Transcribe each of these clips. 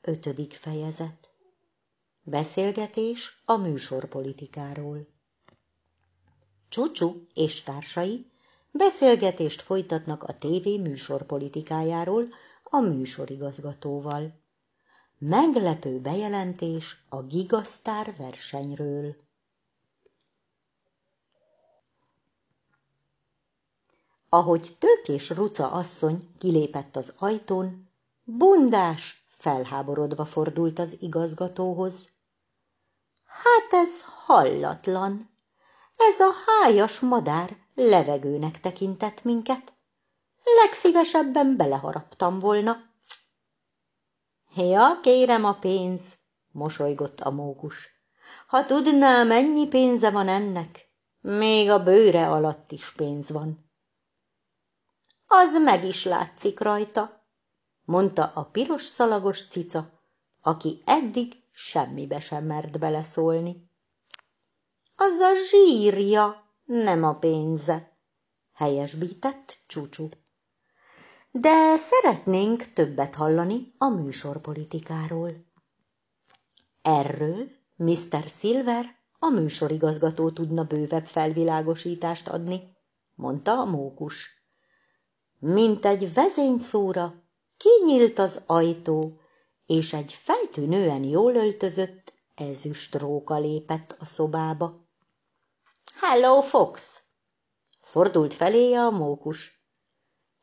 Ötödik fejezet Beszélgetés a műsorpolitikáról Csucsu és társai beszélgetést folytatnak a tévé műsorpolitikájáról a műsorigazgatóval. Meglepő bejelentés a Gigasztár versenyről. Ahogy Tőkés Ruca asszony kilépett az ajtón, bundás felháborodva fordult az igazgatóhoz. Hát ez hallatlan! Ez a hájas madár levegőnek tekintett minket. Legszívesebben beleharaptam volna. Ja, kérem a pénz, mosolygott a mókus. Ha tudná, mennyi pénze van ennek, még a bőre alatt is pénz van. Az meg is látszik rajta, mondta a piros szalagos cica, aki eddig semmibe sem mert beleszólni. Az a zsírja, nem a pénze, helyesbített csúcsú. De szeretnénk többet hallani a műsorpolitikáról. Erről Mr. Silver, a műsorigazgató tudna bővebb felvilágosítást adni, mondta a mókus. Mint egy vezényszóra kinyílt az ajtó, és egy feltűnően jól öltözött ezüst róka lépett a szobába. Hello, Fox! Fordult feléje a mókus.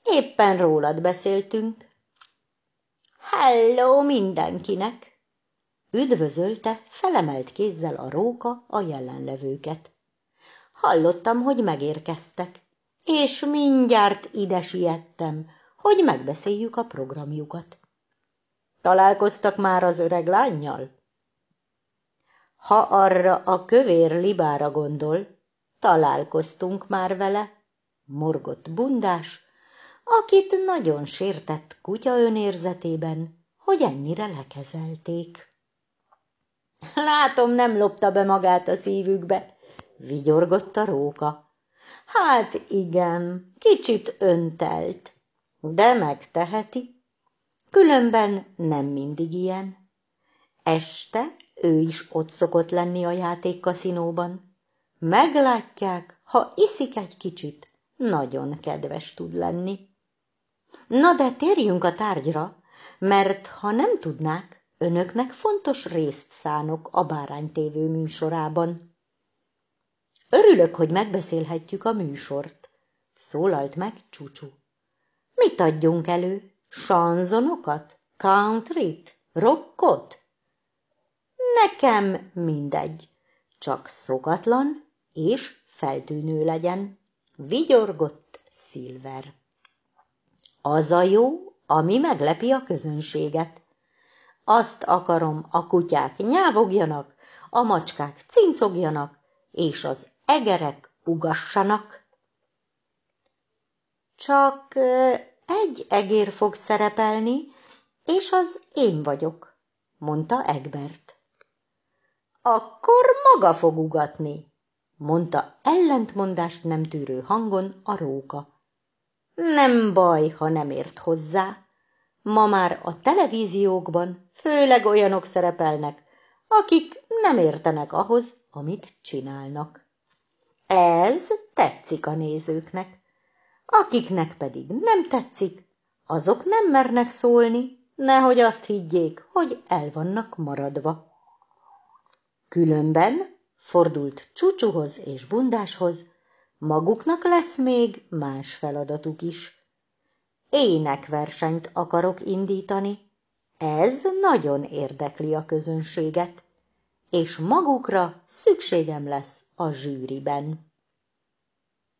Éppen rólad beszéltünk. Hello mindenkinek! Üdvözölte felemelt kézzel a róka a jelenlevőket. Hallottam, hogy megérkeztek, és mindjárt ide siettem, hogy megbeszéljük a programjukat. Találkoztak már az öreg lányjal? Ha arra a kövér libára gondol, találkoztunk már vele, morgott bundás, akit nagyon sértett kutya önérzetében, hogy ennyire lekezelték. Látom, nem lopta be magát a szívükbe, vigyorgott a róka. Hát igen, kicsit öntelt, de megteheti. Különben nem mindig ilyen. Este ő is ott szokott lenni a játékkaszinóban. Meglátják, ha iszik egy kicsit, nagyon kedves tud lenni. Na de térjünk a tárgyra, mert ha nem tudnák, önöknek fontos részt szánok a báránytévő műsorában. Örülök, hogy megbeszélhetjük a műsort, szólalt meg Csúcsú. Mit adjunk elő? Sanzonokat? Countryt? Rockot? Nekem mindegy, csak szokatlan és feltűnő legyen, vigyorgott Silver. Az a jó, ami meglepi a közönséget. Azt akarom, a kutyák nyávogjanak, a macskák cincogjanak, és az egerek ugassanak. Csak egy egér fog szerepelni, és az én vagyok, mondta Egbert. Akkor maga fog ugatni, mondta ellentmondást nem tűrő hangon a róka. Nem baj, ha nem ért hozzá. Ma már a televíziókban főleg olyanok szerepelnek, akik nem értenek ahhoz, amit csinálnak. Ez tetszik a nézőknek. Akiknek pedig nem tetszik, azok nem mernek szólni, nehogy azt higgyék, hogy el vannak maradva. Különben fordult csúcsuhoz és bundáshoz, maguknak lesz még más feladatuk is. Énekversenyt akarok indítani, ez nagyon érdekli a közönséget, és magukra szükségem lesz a zsűriben.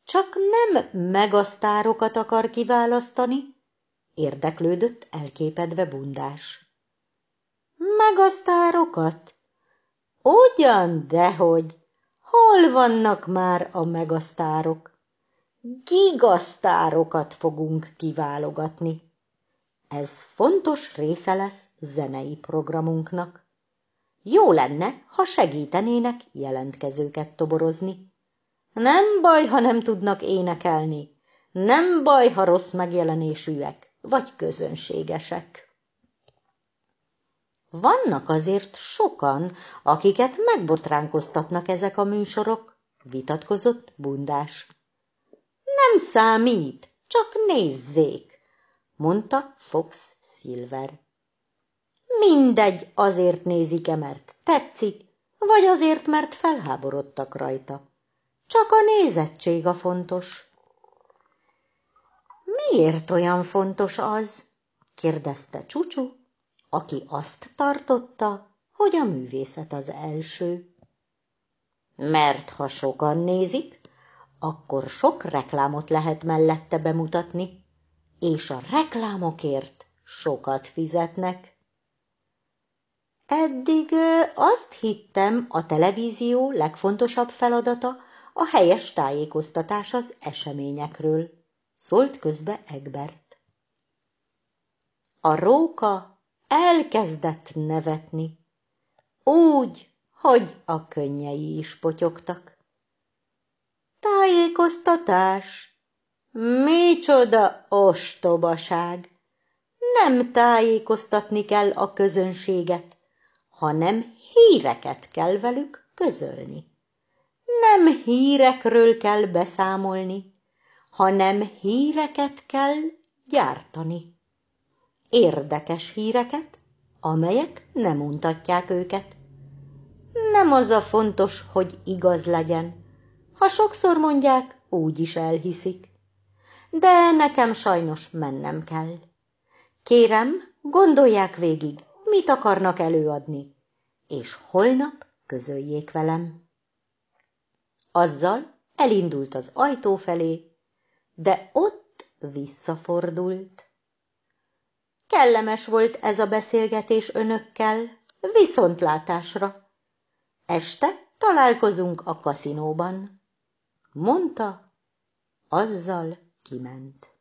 Csak nem megasztárokat akar kiválasztani? Érdeklődött elképedve bundás. Megasztárokat? Ugyan, dehogy! Hol vannak már a megasztárok? Gigasztárokat fogunk kiválogatni. Ez fontos része lesz zenei programunknak. Jó lenne, ha segítenének jelentkezőket toborozni. Nem baj, ha nem tudnak énekelni, nem baj, ha rossz megjelenésűek, vagy közönségesek. Vannak azért sokan, akiket megbotránkoztatnak ezek a műsorok, vitatkozott Bundás. Nem számít, csak nézzék, mondta Fox Silver. Mindegy, azért nézik-e, mert tetszik, vagy azért, mert felháborodtak rajta. Csak a nézettség a fontos. Miért olyan fontos az? kérdezte Csucsu, aki azt tartotta, hogy a művészet az első. Mert ha sokan nézik, akkor sok reklámot lehet mellette bemutatni, és a reklámokért sokat fizetnek. Eddig azt hittem, a televízió legfontosabb feladata a helyes tájékoztatás az eseményekről, szólt közbe Egbert. A róka elkezdett nevetni, úgy, hogy a könnyei is potyogtak. Tájékoztatás! Micsoda ostobaság! Nem tájékoztatni kell a közönséget, hanem híreket kell velük közölni. Nem hírekről kell beszámolni, hanem híreket kell gyártani. Érdekes híreket, amelyek nem untatják őket. Nem az a fontos, hogy igaz legyen. Ha sokszor mondják, úgy is elhiszik. De nekem sajnos mennem kell. Kérem, gondolják végig, mit akarnak előadni, és holnap közöljék velem. Azzal elindult az ajtó felé, de ott visszafordult. Kellemes volt ez a beszélgetés önökkel, viszontlátásra. Este találkozunk a kaszinóban, mondta, azzal kiment.